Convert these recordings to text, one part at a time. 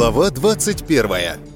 Глава 21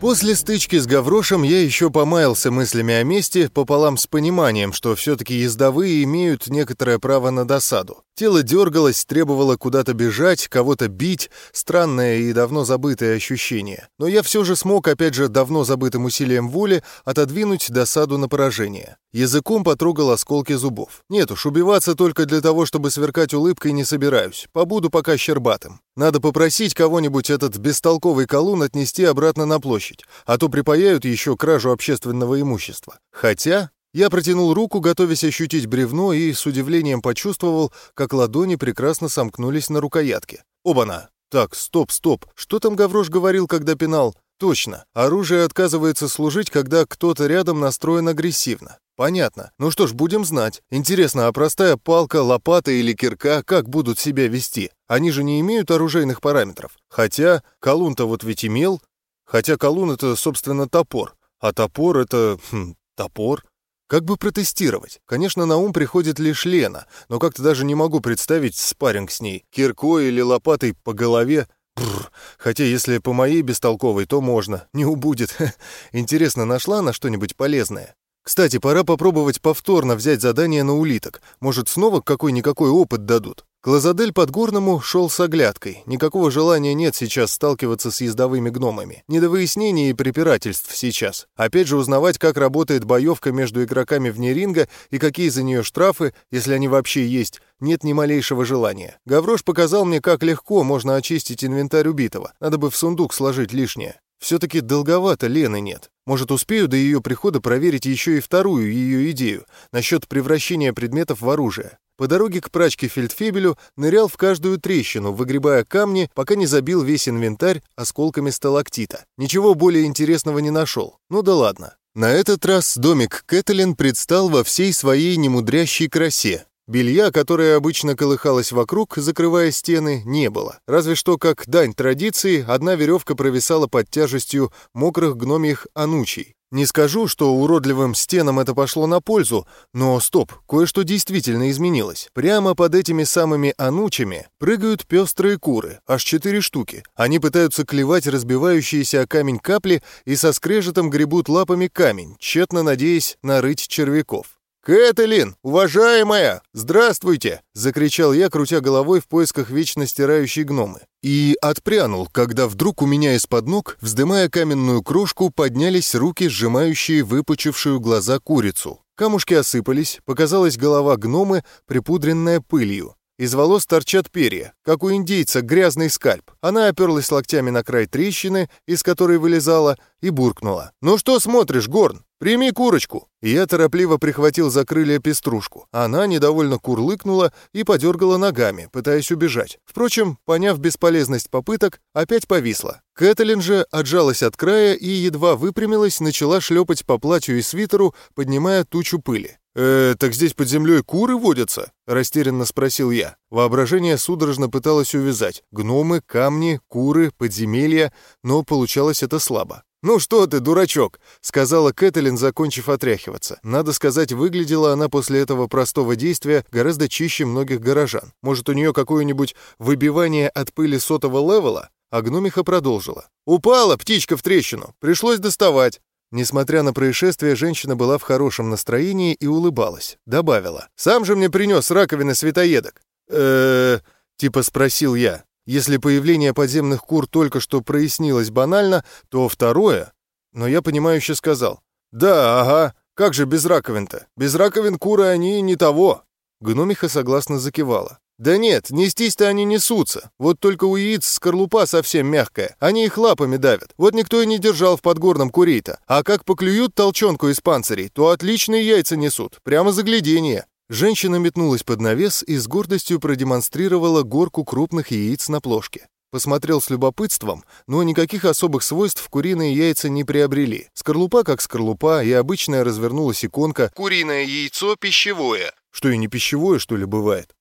После стычки с Гаврошем я еще помаялся мыслями о месте, пополам с пониманием, что все-таки ездовые имеют некоторое право на досаду. Тело дергалось, требовало куда-то бежать, кого-то бить, странное и давно забытое ощущение. Но я все же смог, опять же, давно забытым усилием воли, отодвинуть досаду на поражение. Языком потрогал осколки зубов. Нет уж, убиваться только для того, чтобы сверкать улыбкой не собираюсь. Побуду пока щербатым. Надо попросить кого-нибудь этот бестолковый колун отнести обратно на площадь, а то припаяют еще кражу общественного имущества. Хотя я протянул руку, готовясь ощутить бревно, и с удивлением почувствовал, как ладони прекрасно сомкнулись на рукоятке. Оба-на! Так, стоп, стоп. Что там Гаврош говорил, когда пинал? Точно. Оружие отказывается служить, когда кто-то рядом настроен агрессивно. Понятно. Ну что ж, будем знать. Интересно, а простая палка, лопата или кирка как будут себя вести? Они же не имеют оружейных параметров. Хотя колун-то вот ведь имел. Хотя колун — это, собственно, топор. А топор — это... Хм, топор. Как бы протестировать? Конечно, на ум приходит лишь Лена, но как-то даже не могу представить спарринг с ней. Киркой или лопатой по голове. Бррр. Хотя если по моей бестолковой, то можно. Не убудет. Интересно, нашла она что-нибудь полезное? Кстати, пора попробовать повторно взять задание на улиток. Может, снова какой-никакой опыт дадут. Клозадель Подгорному шел с оглядкой. Никакого желания нет сейчас сталкиваться с ездовыми гномами. Не до выяснений и препирательств сейчас. Опять же узнавать, как работает боевка между игроками вне ринга и какие за нее штрафы, если они вообще есть, нет ни малейшего желания. Гаврош показал мне, как легко можно очистить инвентарь убитого. Надо бы в сундук сложить лишнее. Все-таки долговато Лены нет. Может, успею до ее прихода проверить еще и вторую ее идею насчет превращения предметов в оружие. По дороге к прачке Фельдфебелю нырял в каждую трещину, выгребая камни, пока не забил весь инвентарь осколками сталактита. Ничего более интересного не нашел. Ну да ладно. На этот раз домик Кэтлин предстал во всей своей немудрящей красе. Белья, которое обычно колыхалось вокруг, закрывая стены, не было. Разве что, как дань традиции, одна веревка провисала под тяжестью мокрых гномьих анучей. Не скажу, что уродливым стенам это пошло на пользу, но стоп, кое-что действительно изменилось. Прямо под этими самыми анучами прыгают пестрые куры, аж четыре штуки. Они пытаются клевать разбивающиеся о камень капли и со скрежетом гребут лапами камень, тщетно надеясь нарыть червяков. «Кэтлин, уважаемая, здравствуйте!» — закричал я, крутя головой в поисках вечно стирающей гномы. И отпрянул, когда вдруг у меня из-под ног, вздымая каменную крошку, поднялись руки, сжимающие выпучившую глаза курицу. Камушки осыпались, показалась голова гномы, припудренная пылью. Из волос торчат перья, как у индейца грязный скальп. Она оперлась локтями на край трещины, из которой вылезала, и буркнула. «Ну что смотришь, Горн? Прими курочку!» Я торопливо прихватил за крылья пеструшку. Она недовольно курлыкнула и подергала ногами, пытаясь убежать. Впрочем, поняв бесполезность попыток, опять повисла. Кэтлин же отжалась от края и едва выпрямилась, начала шлепать по платью и свитеру, поднимая тучу пыли. «Э, так здесь под землей куры водятся?» — растерянно спросил я. Воображение судорожно пыталось увязать. Гномы, камни, куры, подземелья, но получалось это слабо. «Ну что ты, дурачок!» — сказала Кэтлин, закончив отряхиваться. Надо сказать, выглядела она после этого простого действия гораздо чище многих горожан. Может, у нее какое-нибудь выбивание от пыли сотого левела? А гномиха продолжила. «Упала птичка в трещину. Пришлось доставать. Несмотря на происшествие, женщина была в хорошем настроении и улыбалась. Добавила. «Сам же мне принес раковины светоедок». э типа спросил я. Если появление подземных кур только что прояснилось банально, то второе... Но я понимающе сказал. «Да, ага, как же без раковин-то? Без раковин куры они не того». Гномиха согласно закивала. «Да нет, нестись-то они несутся. Вот только у яиц скорлупа совсем мягкая. Они их лапами давят. Вот никто и не держал в подгорном курей-то. А как поклюют толчонку из панцирей, то отличные яйца несут. Прямо загляденье». Женщина метнулась под навес и с гордостью продемонстрировала горку крупных яиц на плошке. Посмотрел с любопытством, но никаких особых свойств куриные яйца не приобрели. Скорлупа как скорлупа, и обычная развернулась иконка «Куриное яйцо пищевое». Что и не пищевое, что ли, бывает?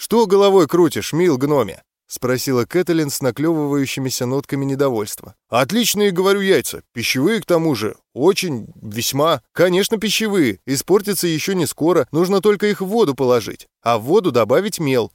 «Что головой крутишь, мил гноме?» — спросила Кэтлин с наклевывающимися нотками недовольства. «Отличные, говорю, яйца. Пищевые, к тому же. Очень, весьма. Конечно, пищевые. Испортятся еще не скоро. Нужно только их в воду положить. А в воду добавить мел».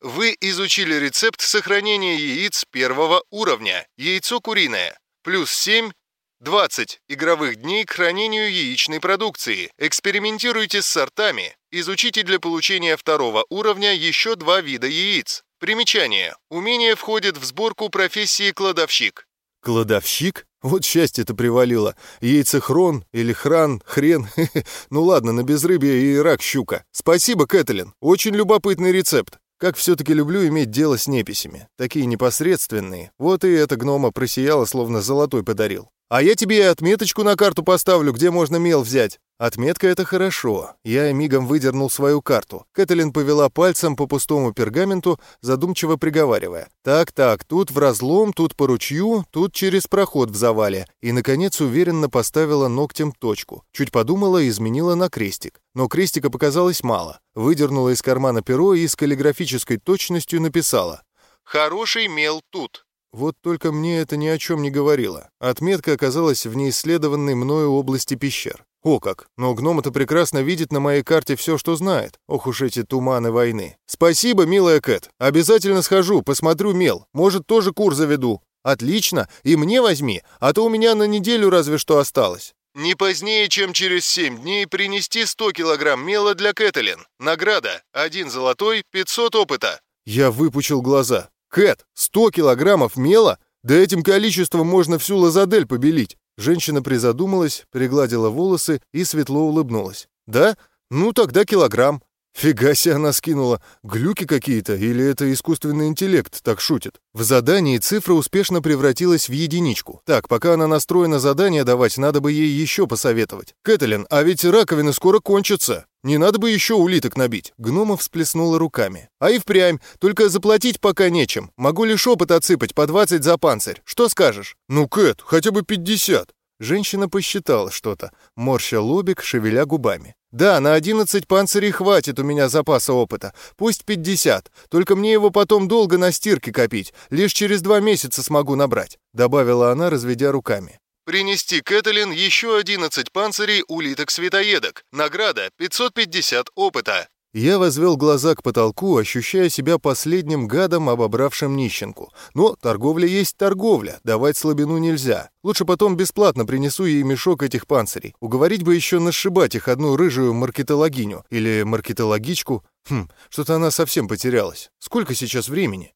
Вы изучили рецепт сохранения яиц первого уровня. Яйцо куриное. Плюс 7 20 игровых дней к хранению яичной продукции. Экспериментируйте с сортами. Изучите для получения второго уровня еще два вида яиц. Примечание. Умение входит в сборку профессии кладовщик. Кладовщик? Вот счастье-то привалило. Яйцехрон или хран, хрен. ну ладно, на безрыбье и рак щука. Спасибо, Кэтлин. Очень любопытный рецепт. Как все-таки люблю иметь дело с неписями. Такие непосредственные. Вот и эта гнома просияла, словно золотой подарил. А я тебе отметочку на карту поставлю, где можно мел взять. Отметка — это хорошо. Я мигом выдернул свою карту. Кэтлин повела пальцем по пустому пергаменту, задумчиво приговаривая. Так-так, тут в разлом, тут по ручью, тут через проход в завале. И, наконец, уверенно поставила ногтем точку. Чуть подумала и изменила на крестик. Но крестика показалось мало. Выдернула из кармана перо и с каллиграфической точностью написала. «Хороший мел тут». Вот только мне это ни о чем не говорило. Отметка оказалась в неисследованной мною области пещер. О как! Но гном-то прекрасно видит на моей карте все, что знает. Ох уж эти туманы войны. Спасибо, милая Кэт. Обязательно схожу, посмотрю мел. Может, тоже кур заведу. Отлично. И мне возьми, а то у меня на неделю разве что осталось. Не позднее, чем через семь дней принести 100 килограмм мела для Кэтлин. Награда. Один золотой, 500 опыта. Я выпучил глаза. «Кэт, сто килограммов мела? Да этим количеством можно всю лазадель побелить!» Женщина призадумалась, пригладила волосы и светло улыбнулась. «Да? Ну тогда килограмм». Фига себе она скинула. Глюки какие-то или это искусственный интеллект так шутит? В задании цифра успешно превратилась в единичку. Так, пока она настроена задание давать, надо бы ей еще посоветовать. Кэтлин, а ведь раковины скоро кончатся. Не надо бы еще улиток набить. Гнома всплеснула руками. А и впрямь, только заплатить пока нечем. Могу лишь опыт отсыпать по 20 за панцирь. Что скажешь? Ну, Кэт, хотя бы 50. Женщина посчитала что-то, морща лобик, шевеля губами. «Да, на 11 панцирей хватит у меня запаса опыта. Пусть 50. Только мне его потом долго на стирке копить. Лишь через два месяца смогу набрать», — добавила она, разведя руками. «Принести Кэтлин еще 11 панцирей улиток-светоедок. Награда 550 опыта». Я возвел глаза к потолку, ощущая себя последним гадом, обобравшим нищенку. Но торговля есть торговля, давать слабину нельзя. Лучше потом бесплатно принесу ей мешок этих панцирей. Уговорить бы еще нашибать их одну рыжую маркетологиню или маркетологичку. Хм, что-то она совсем потерялась. Сколько сейчас времени?